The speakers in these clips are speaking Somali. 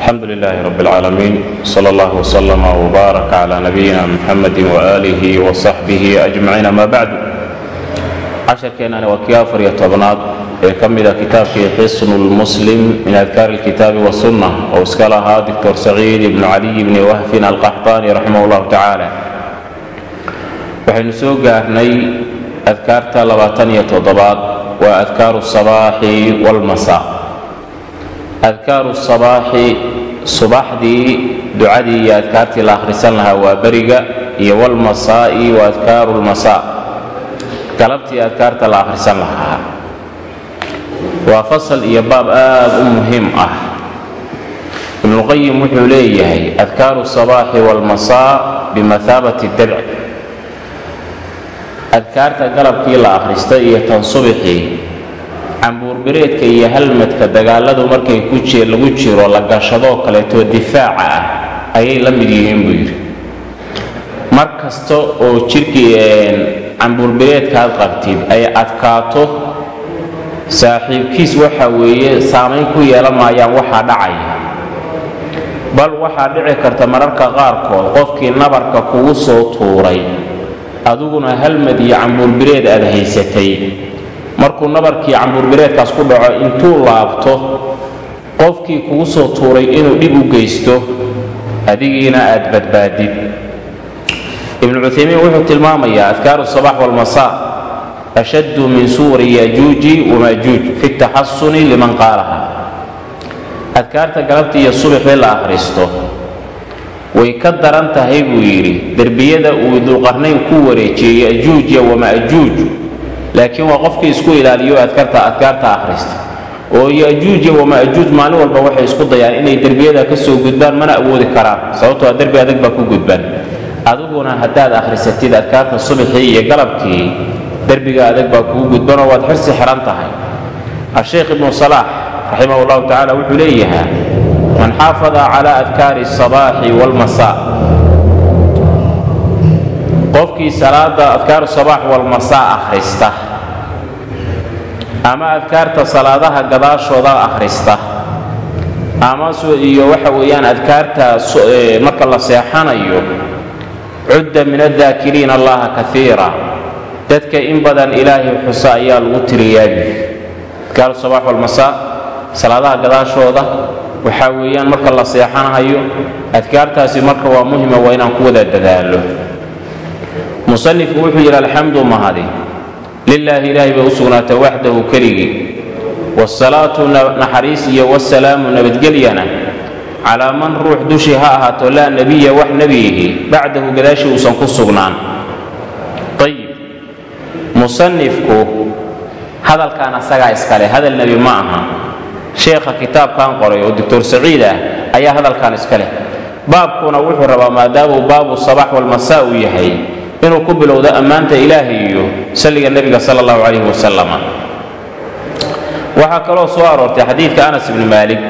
الحمد لله رب العالمين صلى الله وسلم وبارك على نبينا محمد وآله وصحبه أجمعين ما بعد casharkeenani waa kii afar iyo tobnaad ee ka mida kitaabkii xisnu lmuslim min adkaari اlkitaabi wasunna oo iska lahaa doctor saciid ibnu caliy bni wahfin alqaxطaani raximah اllahu tacaala waxaynu soo gaarnay adkaarta labaatan iyo toddobaad waa adkaaru sabaaxi wاlmasaa adkaaru sabaaxi subaxdii ducadii iyo adkaartii la akhrisan lahaa waa beriga iyo wlmasaa'i wa adkaaru lmasaa galabtii adkaarta la akhrisan lahaa. Waa fasal iyo baab aad u muhiim ah. Ibnuqayim wuxuu leeyahay adkaaru sabaaxi waalmasaa bimathaabati dabc adkaarta galabkii la akhrista iyo tan subixii cambuurbireedka iyo halmadka dagaaladu markay lagu jiro la gashadoo kaleetoo difaaca ah ayay la mid yihiin buu yidhi. Mar kasta oo jirkii cambuurbireedkaad qabtid ay adkaato saaxiibkiis waxa weeye saamayn ku yeelan maayaan waxaa dhacaya. Bal waxaa dhici karta mararka qaarkood qofkii nabarka kugu soo tuuray adiguna halmad iyo cambuurbireed aad haysatay markuu nabarkii cambuurbireedkaas ku dhaco intuu laabto qofkii kugu soo tuuray inuu dhib u geysto adigiina aad badbaadid. Ibnu cuthaymiin wuxuu tilmaamayaa adkaaru sabax walmasaa ashaddu min suuri yajuuji wamaajuuj fi taxasuni liman qaalaha. Adkaarta galabta iyo subaxii la akhristo way ka daran tahay buu yidhi derbiyada uu dulqarnayn ku wareejiyey yajuuja wama'juuj laakiin waa qofkii isku ilaaliyo adkaarta akhrista oo yajuuja wama'juuj maalin walba waxay isku dayaan inay derbiyada ka soo gudbaan mana awoodi karaan. Sababtoo a derbi adag baa ku gudban adiguna haddaad akhrisatid adkaarta subaxii iyo galabkii derbiga adag baa kugu gudbanoo waad xirsi xihan tahay. Asheekh ibnu salaax raximah llahu tacala wuxuu leeyahaa man xaafada cala adkaari asabaaxi waalmasaa qofkii salaada adkaaru sabaax walmasaa akhrista ama adkaarta salaadaha gadaashooda akhrista ama iyo waxa weeyaan adkaarta marka la seexanayo cudda min addaakiriina allaha kaiira dadka in badan ilaahay xusa ayaa lagu tiriyaabi adkaaru sabaax walmasaa salaadaha gadaashooda waxaa weeyaan marka la seexanahayo adkaartaasi marka waa muhima waa inaan ku wada dadaalo musanifku wuxuu yidhi alxamdu mahadi lilaahi ilaahay bay u sugnaatay waxdahu keligii. Wsalaatu naxariis iyo wasalaamu nabadgelyana. Calaa man ruux dushii ha ahaato laa nebiya wax nebiyihi bacdahu gadaashii uusan ku sugnaan. Ayib musanifku hadalkan asagaa iskale hadal nebi ma aha. Sheekha kitaabkan qoray oo doctor saciid ah ayaa hadalkan iska leh. Baabkuna wuxuu rabaa maadaamuu baabu sabax walmasaa uu yahay inuu ku bilowdo ammaanta ilaahay iyo salliga nebiga sala allahu calayhi wasalam waxaa kaloo soo aroortay xadiidka anas ibni maalik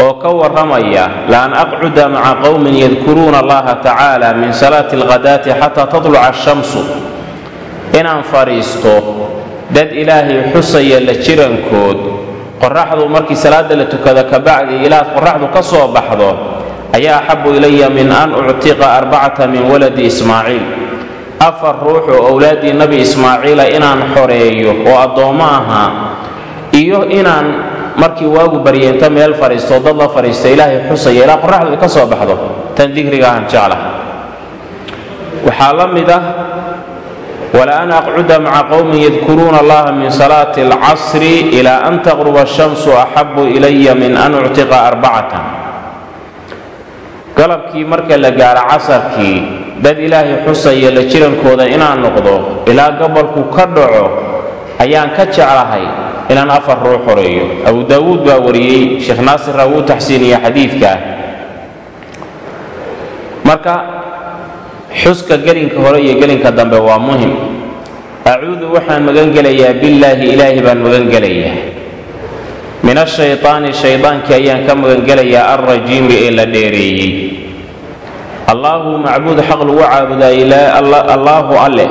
oo ka warramaya laan aqcuda maca qowmin yadkuruuna allaha tacaala min salaati alghadaati xataa tadluca ashamsu inaan fadhiisto dad ilaahay xusaya la jirankood qoraxdu markii salaadda la tukada kabacdi ilaa qoraxdu ka soo baxdo ayaa axabu ilaya min an uctiqa arbacata min waladi ismaaciil. Afar ruux oo owlaaddii nabi ismaaciila inaan xoreeyo oo addoommo ahaa iyo inaan markii waagu baryeento meel fadhiisto dad la fadhiisto ilaahay xusaya ilaa qoraxdu ka soo baxdo tan digrigaahan jeclah waxaa la mid ah wala an aqcuda maca qowmin yadkuruuna allaha min salaati alcasri ilaa an taqruba ashamsu axabu ilaya min an uctiqa arbacatan galabkii marka la gaaro casarkii dad ilaahay xusaya la jirankooda inaan noqdo ilaa gobolku ka dhaco ayaan ka jeclahay inaan afar ruux xoreeyo abu daawuud baa wariyey sheekh naasirna wuu taxsiiniya xadiidka. Marka xuska gelinka hore iyo gelinka dambe waa muhiim. Acuudu waxaan magan gelayaa billaahi ilaahi baan magan gelayaa min ashaytaani shaydaankii ayaan ka magan gelayaa alrajiimi ee la dheereeyey. Allaahu macbuud xaq lagu caabudaayey allaahu alleh.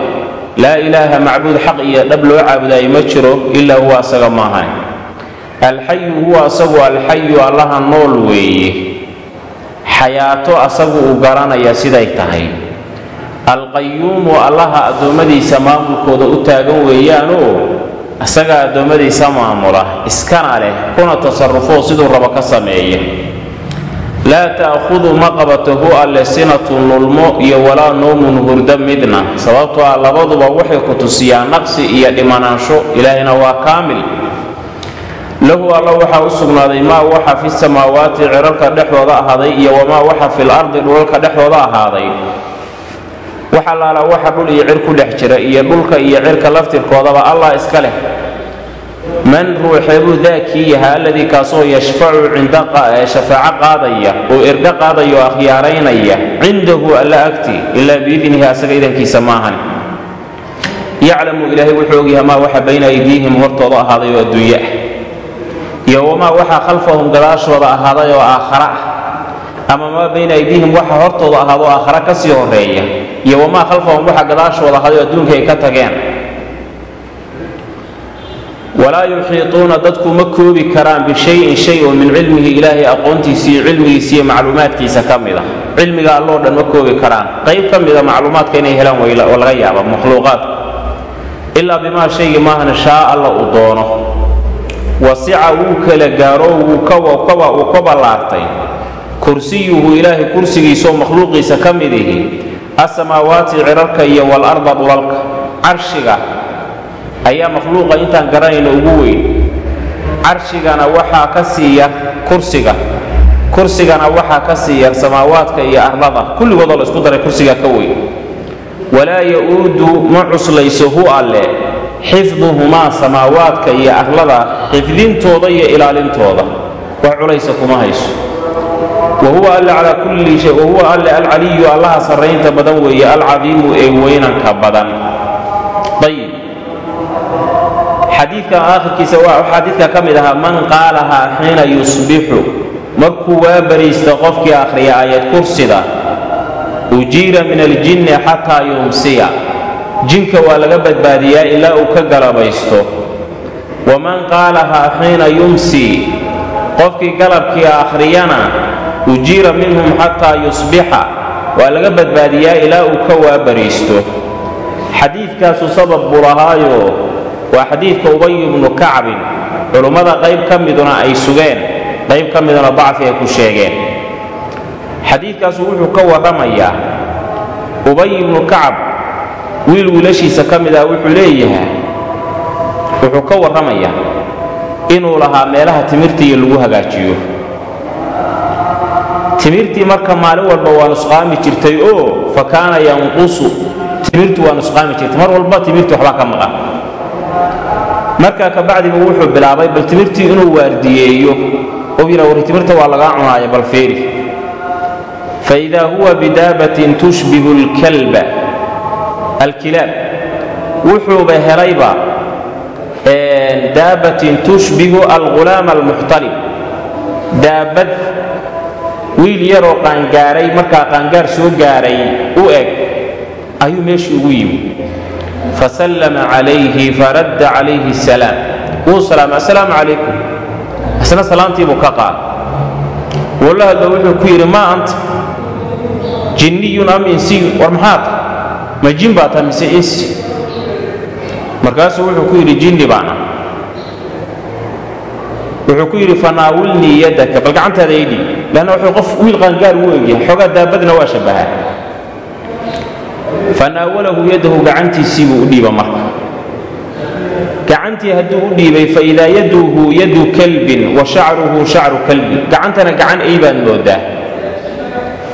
Laa ilaaha macbuud xaq iyo dhab loo caabudaayey ma jiro ilaa huwa asaga maahan alxayu huwa asagu alxayu allaha nool weeye. Xayaato asagu uu garanaya siday tahay. Alqayuumu allaha addoommadiisa maamulkooda u taagan weeyaanoo isagaa addoommadiisa maamula iskana leh kuna tasarufoo siduu rabo ka sameeya laa ta'khudu ma qabatahu alle sinatu nulmo iyo walaa noomun hurdo midna sababtoo ah labaduba waxay ku tusiyaan naqsi iyo dhimanaansho ilaahayna waa kaamil. Lahu alla waxaa u sugnaaday maa waxa fi samaawaati cirarka dhexdooda ahaaday iyo wamaa waxa fil ardi dhulalka dhexdooda ahaaday wax allaala waxa dhul iyo cir ku dhex jira iyo dhulka iyo cirka laftirkoodaba allah iska leh. Man ruuxeebuu daakii yahaa alladii kaasoo yashfacu shafaaco qaadaya oo erga qaadaya oo akhyaaraynaya cindahu alla agti ilaa biidnihi asaga idankiisa maahan yaclamu ilaahay wuxuu ogyahay maa waxa bayna aydiihim hortooda ahaaday oo adduunye ah. Iyo wamaa waxa khalfahum gadaashooda ahaaday oo aakhara ah. Ama maa bayna aydiihim waxa hortooda ahaado aakhara ka sii horreeya iyo wamaa khalfahum waxa gadaashooda ahaaday oo adduunka ay ka tageen. Walaa yuxiituuna dadku ma koobi karaan bishayin shay oo min cilmihi ilaahay aqoontiisa iyo cilmigiisa iyo macluumaadkiisa ka a cilmiga alloo dhan ma koobi karaan. Qayb ka mida macluumaadka inay helaan oo laga yaaba makhluuqaadka ilaa bimaa shaygii maahana shaa alla uu doono. Wasica wuu kala gaaro wuu uu ka ballaartay. Kursiyuhu ilaahay kursigiisaoo makhluuqiisa ka mid ihi asamaawaati cirarka iyo walarda dhulalka. Carshiga ayaa makhluuqa intaan garanayno ugu weyn. Carshigana waxaa ka sii yar kursiga. Kursigana waxaa ka sii yar samaawaadka iyo arlada kulligoodoo la isku daray kursiga ka weyn. Walaa ya-uudu ma cuslayso hu alle. Xifduhumaa samaawaadka iyo arlada xifdintooda iyo ilaalintooda. Wax culaysa kuma hayso wahuwa alle calaa kulli shay wahuwa alle alcaliyu allaha sarraynta badan weeye alcadiimu ee weynanka badan ayib xadiidkan aakhirkiisa xadiidka ka mid ahaa man qaalahaa xiina yusbixu markuu waa bariista qofkii akhriya aayad kursida ujiira min aljinni xataa yumsiya jinka waa laga badbaadiyaa ilaa uu ka galabaysto waman qaalahaa xiina yumsi qofkii galabkii akhriyana ujiira minhum xataa yusbixa. Waa laga badbaadiyaa ilaa uu ka waabariisto. Xadiidkaasu sabab buu lahaayo waa xadiidka ubay ibnu kacbin. Culummada qayb ka miduna ay sugeen qayb ka miduna dacfi ay ku sheegeen. Xadiidkaasu wuxuu ka warramayaa ubay ibnu kacab wiil wiilashiisa ka mid ah wuxuu leeyahay wuxuu ka warramayaa inuu lahaa meelaha timirtiiyo lagu hagaajiyo timirtii marka maalin walba waa nusqaami jirtay oo fa kaana yanqusu timirtu waa nusqaami jirtay. Mar walba timirtii waxbaa ka maqan. Markaa kabacdiba wuxuu bilaabay bal timirtii inuu waardiyeeyo oo yidha war timirta waa lagaa cunaaya bal feeri. Faidaa huwa bidaabatin tushbihu alkalba alkilaab. Wuxuuba helayba daabatin tushbihu algulaama almuxtalib. Daabad wiil yaroo qaangaaray markaa qaangaar soo gaaray u eg. Ayuu meeshii ugu yimi. Fasallama calayhi faradda calayhi asalaam wuu salaamay assalaamu calaykum. Isna salaamtiibuu ka qaad wuu la hadlo wuxuu ku yidhi maa anta jinniyun am insiyun war maxaa tahay ma jin baa tahay mise insi? Markaasuu wuxuu ku yidhi jinni baana wuxuu ku yidhi fanaawilnii yadaka. Bal gacantaada ii leanna wuxuu qof wiil qaangaar uu egyahay xoogaa daabadna waa shabbahaa fanaawalahu yadahu gacantiisii buu u dhiiba marka gacantii hadduu u dhiibay faidaa yaduhu yadu kalbin wa shacruhu shacru kalbin gacantana gacan ay baad moodaa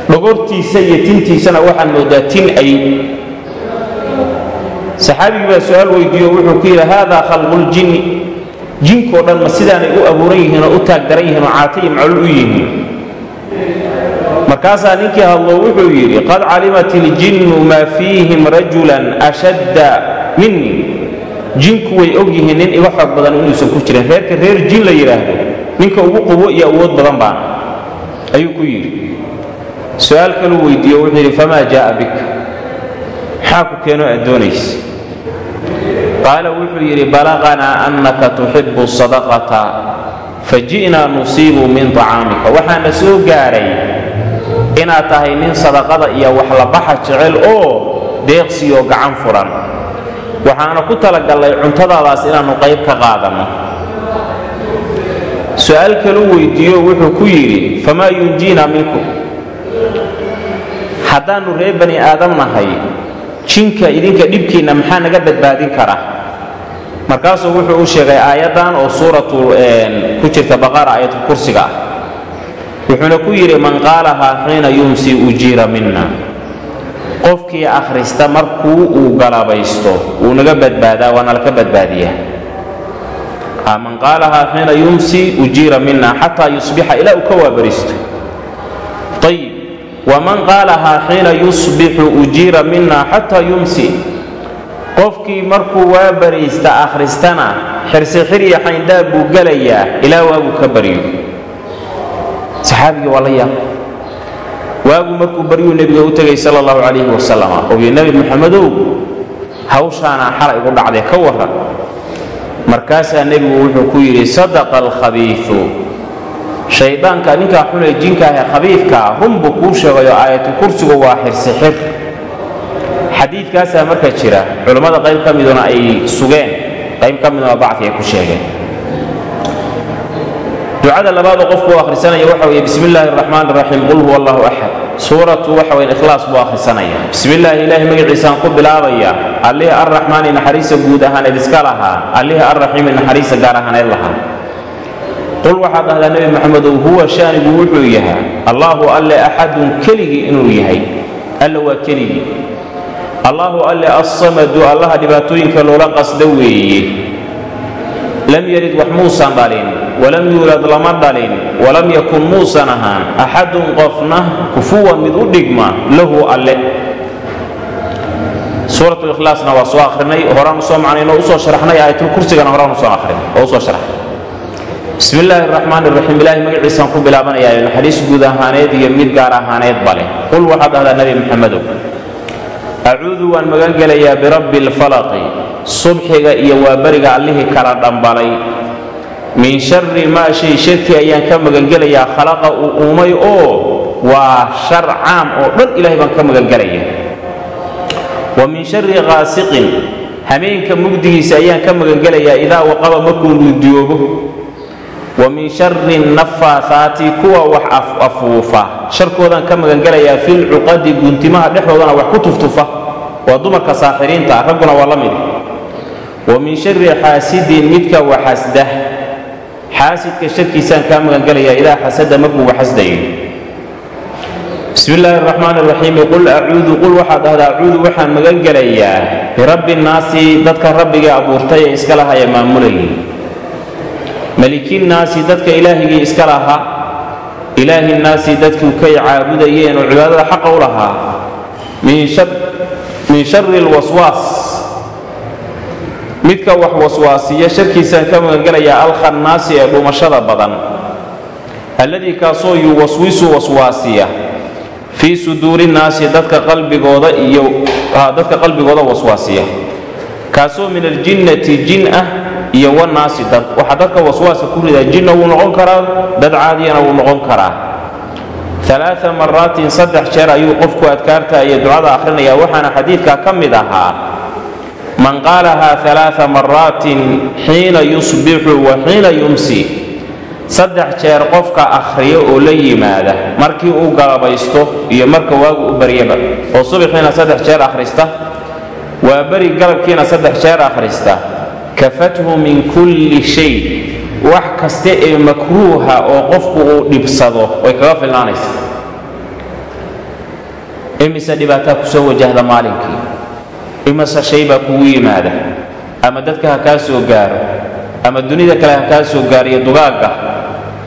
dhogortiisa iyo tintiisana waxaad moodaa tin ay saxaabigii baa su'aal weydiiyo wuxuu ku yidhi haadaa khalquljinni jinkoo dhan ma sidaanay u abuuran yihiin oo u taagdaran yihiin oo caata iyo maclul u yihiin markaasaa ninkii hadlo wuxuu yidhi qad calimat iljinnu maa fiihim rajulan ashadda minii jinku way og yihiin nin iga xoog badan inuusan ku jirin. Reerka reer jin la yidhaahdo ninka ugu quwo iyo awood badan baan. Ayuu ku yidhi. Su'aal kaluu weydiiyo wuxuu yidhi famaa jaa'a bika maxaa ku keenoo aad doonaysa qaala wuxuu yidhi balaqanaa annaka tuxibbu sadaqata faji'naa nusiibu min tacaamika. Waxaana soo gaaray inaad tahay nin sadaqada iyo waxlabaxa jecel oo deeqsiyo gacan furan. Waxaana ku talagallay cuntadaadaas inaannu qayb ka qaadanno su'aal kalu weydiiyo wuxuu ku yidhi famaa yunjiina minkum? Haddaannu reer bani aadam nahay jinka idinka dhibkiinna maxaa naga badbaadin kara? Markaasuu wuxuu u sheegay aayaddan oo suuratu ku jirta baqara aayatul kursiga ah wuxuuna ku yidhi man qaalahaa xiina yumsi ujiira minna. Qofkii akhrista markuu uu galabaysto wuu naga badbaadaa waa nalaka badbaadiyaa. Man qaalahaa xiina yumsi ujiira mina xataa yusbixa ilaa uu ka waabaristo. Ayib waman qaalahaa xiina yusbixu ujiira mina xataa yumsi. Qofkii markuu waabaraysta akhristana xirsi xayndaab buu gelayaa ilaa waaguu ka baryo saxaabigii waa la yaab waagu markuu baryuu nebiga u tegay sala allahu calayhi wasalam ogiyo nebi moxamedow hawshaanaa xala igu dhacday ka warran. Markaasaa nebigu wuxuu ku yidhi sadaqa alkhabiiu shayddaanka ninkaa xunee jinkaahee khabiifkaa run buu kuu sheegayo aayatu kursigu waa xirsi xir. Xadiidkaasaa marka jira culammada qayb ka miduna ay sugeen qayb ka miduna bacfi ay ku sheegeen ducada labaadoo qofku u akhrisanaya waxa weeye bismi illaahi araxmaan iraxiim qul huwa allahu axad. Suuratu waxa weye ikhlaas buu akhrisanaya. Bismi illaahi ilaahi ku bilaabaya allihii arraxmaani naxariista guud ahaaneed iska lahaa allihii arraxiimi naxariista gaar ahaaneed lahaa. Qul waxaad dhahdaa nebi moxamedow huwa shaanigu wuxuu yahaa allaahu alle axadun keligii inuu yahay alla waa keligii. Allaahu alle assamadu allaha dhibaatooyinka loola qasda weeye. Lam yalid wax muusan dhalin walam yuulad lama dhalin walam yakun muusan ahaan axadun qofna kufuwan mid u dhigma lahu alle. Suurat likhlaasna waa soo akhrinay horaan u soo macnaynoo u soo sharaxnay aayatul kursigana horaan u soo akhrinay oo u soo sharaxnay bismi illaahi araxmaan iraxiim ilaahay magaciisaan ku bilaabanayaayo naxariis guud ahaaneed iyo mid gaar ahaaneedba leh qul waxaad dhahdaa nebi moxamedow acuudu waan magan gelayaa birabbi alfalaqi subxiga iyo waaberiga allihii kala dhambalay min shari maa shay sharkii ayaan ka magangelayaa khalaqa uu uumay oo waa shar caam oo dhan ilahay baan ka magangelaya wa min shari qaasiqin hameenka mugdigiisa ayaan ka magangelayaa idaa waqaba markuu mugdiyoobo wa min shari nafaahaati kuwa wax afuufa. Sharkoodaan ka magangelayaa filcuqadi guntimaha dhexdoodana wax ku tuftufa. Waa dumarka saaxiriinta ragguna waa la mid. Wa min shari xaasidin midka waxasda xaasidka sharkiisaan kaa magangelayaa idaa xasada markuu waxasdayo bismi illaahi araxmaan iraxiimi qul acuudu qul waxaad dhahdaa acuudu waxaan magan gelayaa birabbi nnaasi dadka rabbigii abuurtay ee iska lahaa ee maamulayay melikinnaasi dadka ilaahigii iska lahaa. Ilaahi nnaasi dadkuu kay caabudayeen oo cibaadada xaqa u lahaa. Min shari lwaswaas midka wax waswaasiya sharkiisaan ka magangelayaa alkhannaasi ee dhumashada badan alladii kaasoo yuwaswisu waswaasiya fii suduuri nnaasi dadka qalbigooda iyo dadka qalbigooda waswaasiya. Kaasoo min aljinnati jin ah iyo wannaasi dad. Waxaa dadka waswaaska ku ridaa jinna wuu noqon karaa dad caadiyana wuu noqon karaa. Alaaa maraatin saddex jeer ayuu qofku adkaarta iyo ducada akhrinayaa waxaana xadiidkaa ka mid ahaa man qaalahaa alaaa maraatin xiina yusbixu wa xiina yumsi. Saddex jeer qofka akhriya oo la yimaada markii uu galabaysto iyo marka waagu u baryaba oo subaxiina saddex jeer akhrista waa beri galabkiina saddex jeer akhrista. Kafathu min kulli shay wax kasta ee makruuha oo qofku uu dhibsado way kaga filnaanaysa. Imise dhibaataa ku soo wajahda maalinkii imise shay baa kugu yimaada. Ama dadka ha kaa soo gaaro ama dunida kale ha kaa soo gaariyo dugaagga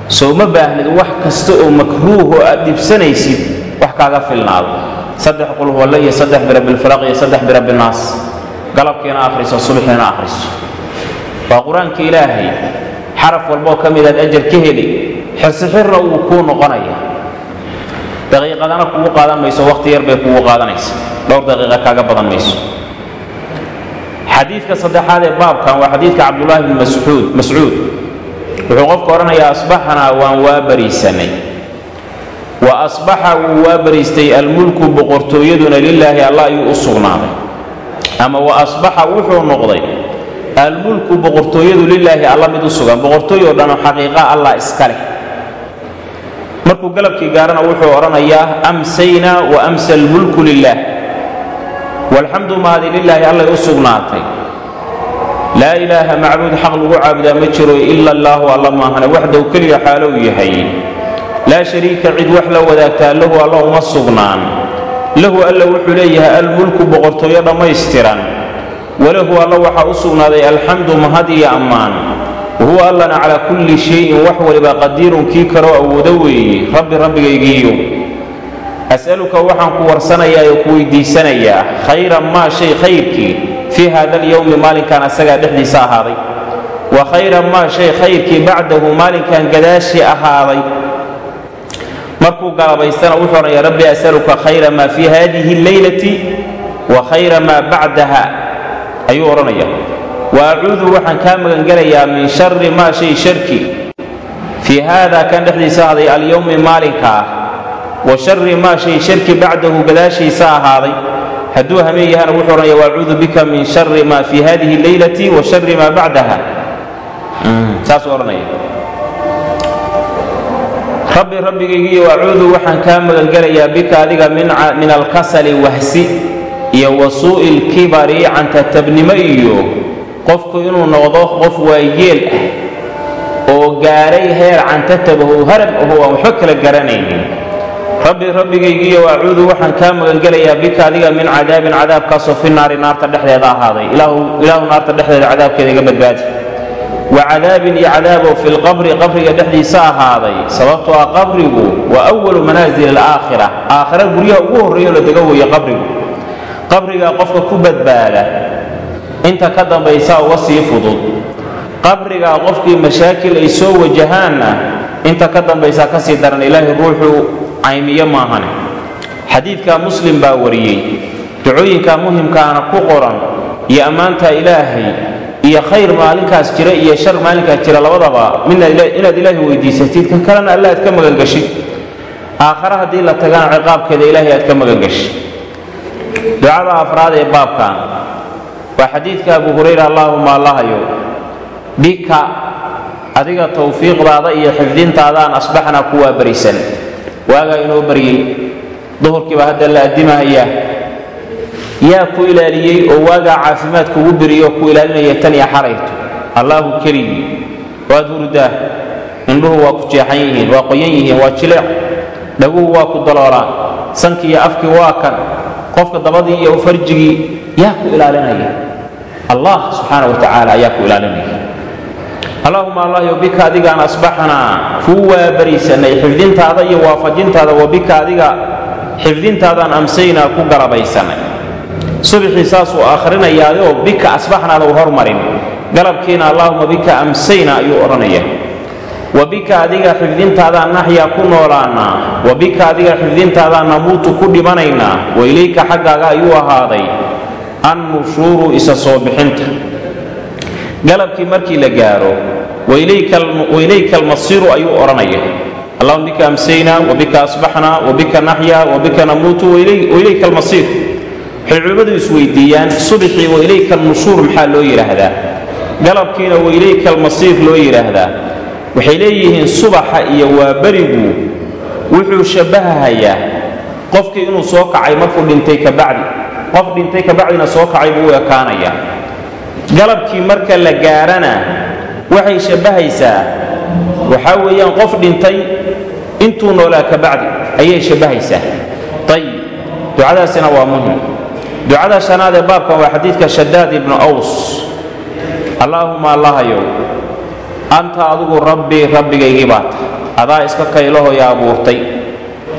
soo ma baahnid wax kasta oo makruuh oo aad dhibsanaysid wax kaaga filnaado saddex qulhuwalle iyo saddex birabilfalaq iyo saddex birabinaas galabkiina akhriso subaxiina akhriso. Waa qur'aanka ilaahay xaraf walboo ka midaad ajar ka heli xirsixirna wuu kuu noqonaya. Daqiiqadana kugu qaadan mayso wakhti yar bay kugu qaadanaysa. Dhowr daqiiqa kaaga badan mayso xadiidka saddexaad ee baabkan waa xadiidka cabdullaahi bni mascuud mascuud. Wuxuu qofka odhanayaa asbaxnaa waan waa bariisanay wa asbaxa wuu waa bariistay almulku boqortooyaduna lilaahi allah ayuu u sugnaaday. Ama wa asbaxa wuxuu noqday almulku boqortooyadu lilaahi alla mid u sugan boqortooy oo dhanoo xaqiiqa allah iska leh. Markuu galabkii gaarana wuxuu odhanayaa amsaynaa wa amsa almulku lilah walxamdu mahadi lilaahi allay u sugnaatay. Laa ilaaha macbuud xaq lagu caabudaa ma jiro ila allaahu alla maahane waxdow keliya xaalow yahay. Laa shariika cid wax la wadaagtaa lahu alla uma sugnaan. Lahu alla wuxuu leeyahay almulku boqortooyo dhammaystiran. Walahu alla waxaa u sugnaaday alxamdu mahad iyo ammaan. Wahuwa allana calaa kulli shayin wax waliba qadiirun kii kaloo awoodo weeye rabbi rabbigaygiiyo as'aluka waxaan ku warsanayaa oo ku weydiisanayaa khayran maa shay khayrkii fii hada alyowmi maalinkan asagaa dhexdiisa ahaaday wa khayran maa shay khayrkii bacdahu maalinkan gadaashii ahaaday markuu galabaystana wuxuu odhanayaa rabbi as'aluka khayra maa fii hadihi alleylati wa khayra maa bacdaha ayuu odhanaya wa acuudu waxaan kaa magangelayaa min shari maa shay sharki fii haada kan dhexdiisa ahaaday alyowmi maalinka wa shari maa shay sharki bacdahu gadaashiisa ahaaday. Hadduu hameen yahana wuxuu odhanaya waacuudu bika min shari maa fii hadihi alleylati wa shari maa bacdaha. Saasuu odhanaya rabbi rabbigaygiiyo acuudu waxaan kaa magangelayaa bika adiga min alkasali wahsi iyo wa suu'i lkibari cantatabnimo iyo qofku inuu noqdo qof waayeel ah oo gaaray heer cantatabahu harab aho aan waxba kala garanaynin rabbi rabbigaygiiyo acuudu waxaan kaa magangelayaa bika adiga min cadaabin cadaabkaasoo fi naari naarta dhexdeeda ahaaday. Ilaahu naarta dhexdeeda cadaabkeeda iga badbaadi. Wa cadaabin iyo cadaaboo fi lqabri qabriga dhexdiisa ahaaday. Sababtoo ah qabrigu waa awalu manaazil alaakhira aakhira guryaha ugu horreeyo la dega weeye qabrigu. Qabrigaa qofka ku badbaada inta ka dambaysaa uga sii fudud. Qabrigaa qofkii mashaakil ay soo wajahaanna inta ka dambaysaa ka sii daran ilaahay ruuxuu caymiyo maahane. Xadiidkaa muslim baa wariyey ducooyinkaa muhimkaana ku qoran iyo ammaantaa ilaahay iyo khayr maalinkaas jira iyo shar maalinkaas jira labadaba midna inaad ilaahay weydiisatid kan kalena alla aad ka magangashid aakhare haddii la tagana ciqaabkeeda ilaahay aad ka magangashid ducada afraad ee baabkan waa xadiidka abu hurayra allaahuma allahayo bika adiga tawfiiqdaada iyo xifdintaadaan asbaxnaa kuwaa barisan waagaa inoo baryey. Duhurkiiba hadda la addimahayaa yaa ku ilaaliyey oo waagaa caafimaad kugu beriyo oo ku ilaalinaya tan iyo xarayto allaahu keligii waad hurdaa indhuhu waa ku jeexan yihiin waa qoyan yihiin waa jileec dhaguhu waa ku daloolaan sankii iyo afkii waa kan. Qofka dabadii iyo farjigii yaa ku ilaalinaya. Allah subxaana wa tacaala ayaa ku ilaalinaya allaahuma allahyo bika adigaan asbaxnaa kuu waabarisanay xifdintaada iyo waafajintaada wa bika adiga xifdintaadaan amsaynaa ku garabaysanay subxii saasuu akhrinayaayoo bika asbaxnaada u hormarin. Galabkiina allaahuma bika amsayna ayuu odhanaya. Wa bika adiga xifdintaadaan naxyaa ku noolaannaa wa bika adiga xifdintaadaan namuutu ku dhimanaynaa wa ilayka xaggaaga ayuu ahaaday. Annushuuru isa soo bixinta. Galabkii markii la gaaro wailayka almasiiru ayuu odhanaya allahuma bika amsaynaa wa bika asbaxnaa wa bika naxyaa wa bika namuutu wailayka almasiir waxay culimmadu isweydiiyaan subxii wailayka alnushuur maxaa loo yidhaahdaa galabkiina wailayka almasiir loo yidhaahdaa waxay leeyihiin subaxa iyo waaberigu wuxuu shabbahahayaa qofkii inuu soo kacay markuu dhintay kabacdi qof dhintay kabacdina soo kacay buu u ekaanayaa galabkii marka la gaarana waxay shabbahaysaa waxaa weeyaan qof dhintay intuu noolaa kabacdi ayay shabbahaysaa ayib ducadaasina waa muhiim ducada shanaad ee baabkan waa xadiidka shadaad ibnu aws. Allaahuma allahayow anta adigu rabbii rabbigaygii baa. Tahay adaa iska kaylahoya abuurtay.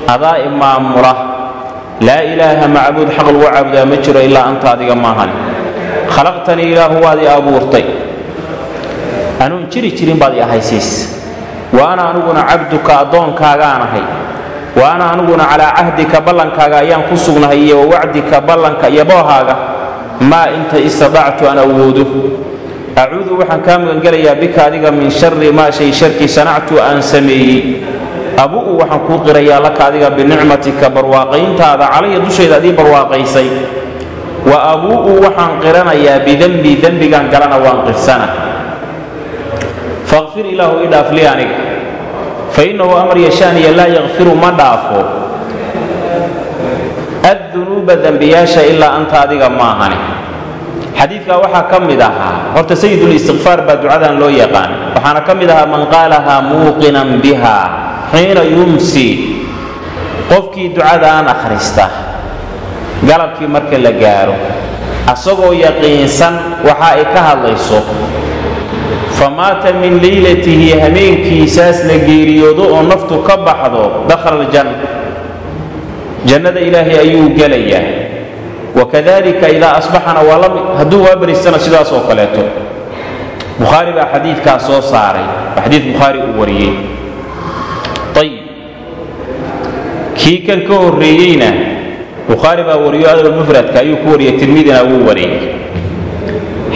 Adaa imaamula laa ilaaha macbuud xaq lagu caabudaa ma jiro ilaa anta adiga maahani khalaqtanii ilaahu waad i abuurtay anuun jiri jirin baad i ahaysiis. Wa ana aniguna cabduka addoonkaagaan ahay. Wa ana aniguna calaa cahdika ballankaaga ayaan ku sugnahay iyo wa wacdika ballanka iyo boohaaga maa inta istadactu aan awoodo. Acuudu waxaan kaa magangelayaa bika adiga min shari maa shay sharkii sanactu aan sameeyey. Abu'u waxaan kuu qirayaa laka adiga binicmatika barwaaqayntaada calaya dushayda adii barwaaqaysay. Wa abuu'u waxaan qiranayaa bidembii dembigan galana waan qirsana faqfir ilaahu ii dhaaf lii aniga fa innahu amar yashaaniya laa yakfiru ma dhaafo. Addunuuba dembiyaasha ilaa anta adiga maahani xadiidkaa waxaa ka mid ahaa horta sayidulistikfaar baa ducadan loo yaqaan. Waxaana ka mid ahaa man qaalahaa muuqinan biha xiina yumsi. Qofkii ducadaan akhrista galabkii marka la gaaro asagoo yaqiinsan waxa ay ka hadlayso famaata min leylatihi hameenkiisaas la geeriyoodo oo naftu ka baxdo dakhala aljanna jannada ilaahay ayuu gelayaa wakadalika idaa asbaxana waa la mid hadduu waa baristana sidaas kaleeto bukhaari baa xadiidkaa soo saaray waa xadiid bukhaari uu wariyey ayib kii kan ka horreeyeyna bukhaari baa wariyo adabulmufradka ayuu ku wariyey tirmidina wuu wariyey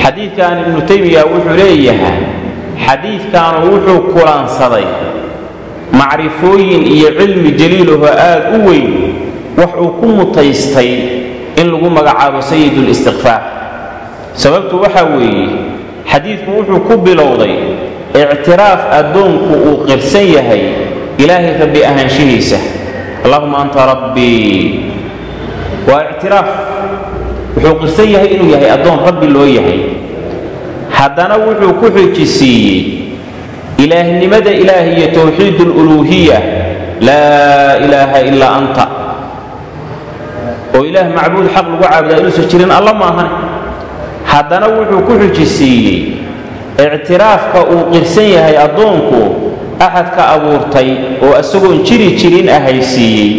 xadiidkan ibnu taymiya wuxuu leeyahay xadiidkaanu wuxuu kulansaday macrifooyin iyo cilmi jaliilaho aad u weyn wax uu ku mutaystay in lagu magacaabo sayidulistikfaar sababtu waxaa weeye xadiidku wuxuu ku bilowday ictiraaf addoonku uu qirsan yahay ilaahay rabbi ahaanshihiisa. Allahuma anta rabbii waa ictiraaf. Wuxuu qirsan yahay inuu yahay addoon rabbi loo yahay haddana wuxuu ku xujisiiyey ilaahnimada ilaah iyo towxiid aluluuhiya laa ilaaha ilaa anta. Oo ilaah macbuud xaq lagu caabudaa inuusan jirin alla maahan haddana wuxuu ku xujisiiyey ictiraafka uu qirsan yahay addoonku axadka abuurtay oo isagoon jiri jirin ahaysiiyey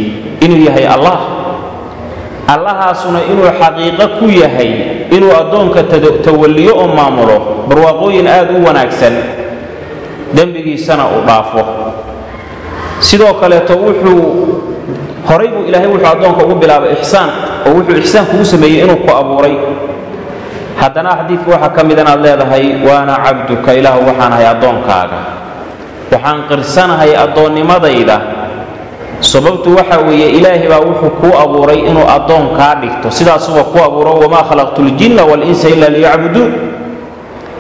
inuu yahay allah allahaasuna inuu xaqiiqo ku yahay inuu addoonka tawalliyo oo maamulo barwaaqooyin aad u wanaagsan dembigiisana uu dhaafo. Sidoo kaleeto wuxuu horay buu ilaahay wuxuu addoonka ugu bilaabay ixsaan oo wuxuu ixsaan kugu sameeyey inuu ku abuuray. Haddana xadiidka waxaa ka mid inaad leedahay waana cabduka ilaahu waxaan ahay addoonkaaga waxaan qirsanahay addoonnimadayda sababtu waxa weeye ilaahay baa wuxuu kuu abuuray inuu addoon kaa dhigto. Sidaasuba ku abuuro wamaa khalaqtu ljinna walinsa ila liyacbuduun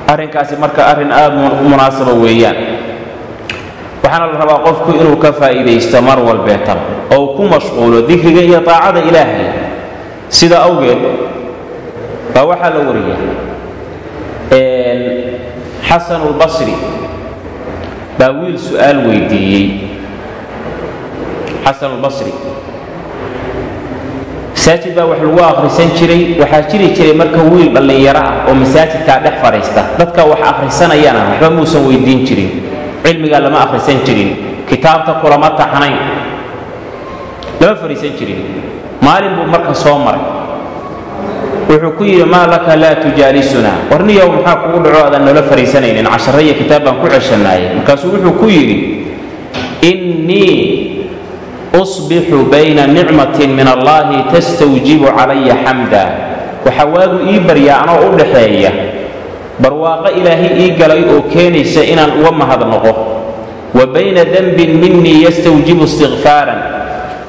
arrinkaasi marka arrin aad munaasaba weeyaan. Waxaana la rabaa qofku inuu ka faa'iidaysto mar walbeetaba oo ku mashquulo dikriga iyo taacada ilaahay. Sida awgeed baa waxaa la wariya xasanulbasri baa wiil su'aal weydiiyey xasanulbasri masaajid baa wax lagu akhrisan jiray waxaa jiri jiray marka wiil dhallinyaro ah oo masaajidkaa dhex fadhiista. Dadka wax akhrisanayana waxba muusan weydiin jirin. Cilmigaa lama akhrisan jirin. Kitaabta kulama taxnayn lama fadhiisan jirin. Maalin buu marka soo maray. Wuxuu ku yidhi maa laka laa tujaalisuna. Warniyow maxaa kugu dhaco aadan noola fadhiisanaynin cashare iyo kitaab baan ku ceshanaayay markaasuu wuxuu ku yidhi innii usbixu bayna nicmatin min allaahi tastawjibu calaya xamda waxaa waagu ii baryaa anoo u dhaxeeya barwaaqo ilaahay ii galay oo keenaysa inaan uga mahadnoqo wa bayna dembin minii yastawjibu istikfaaran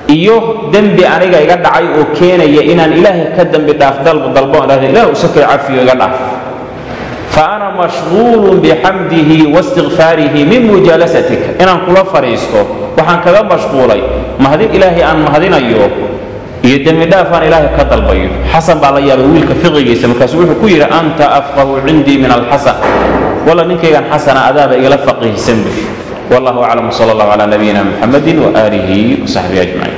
iyo dembi aniga iga dhacay oo keenaya inaan ilaahay ka dembi dhaaf dalbo dalbo. Dhahda ilah usakay cafiyo iga dhaaf fa ana mashquulun bixamdihi waistikfaarihi min mujaalasatika inaan kula fadhiisto waxaan kaga mashquulay mahadin ilaahay aan mahadinayo iyo dembidhaafaan ilaahay ka dalbayo xasan baa la yaabay wiilka fiqigiisa markaasuu wuxuu ku yidhi anta afqahu cindii min alxasan walla ninkaygan xasana adaaba igala faqiihsan bush wallahu aclam sal allah calaa nabiyina muxamadi waaalihi wasaxbihi ajmaciin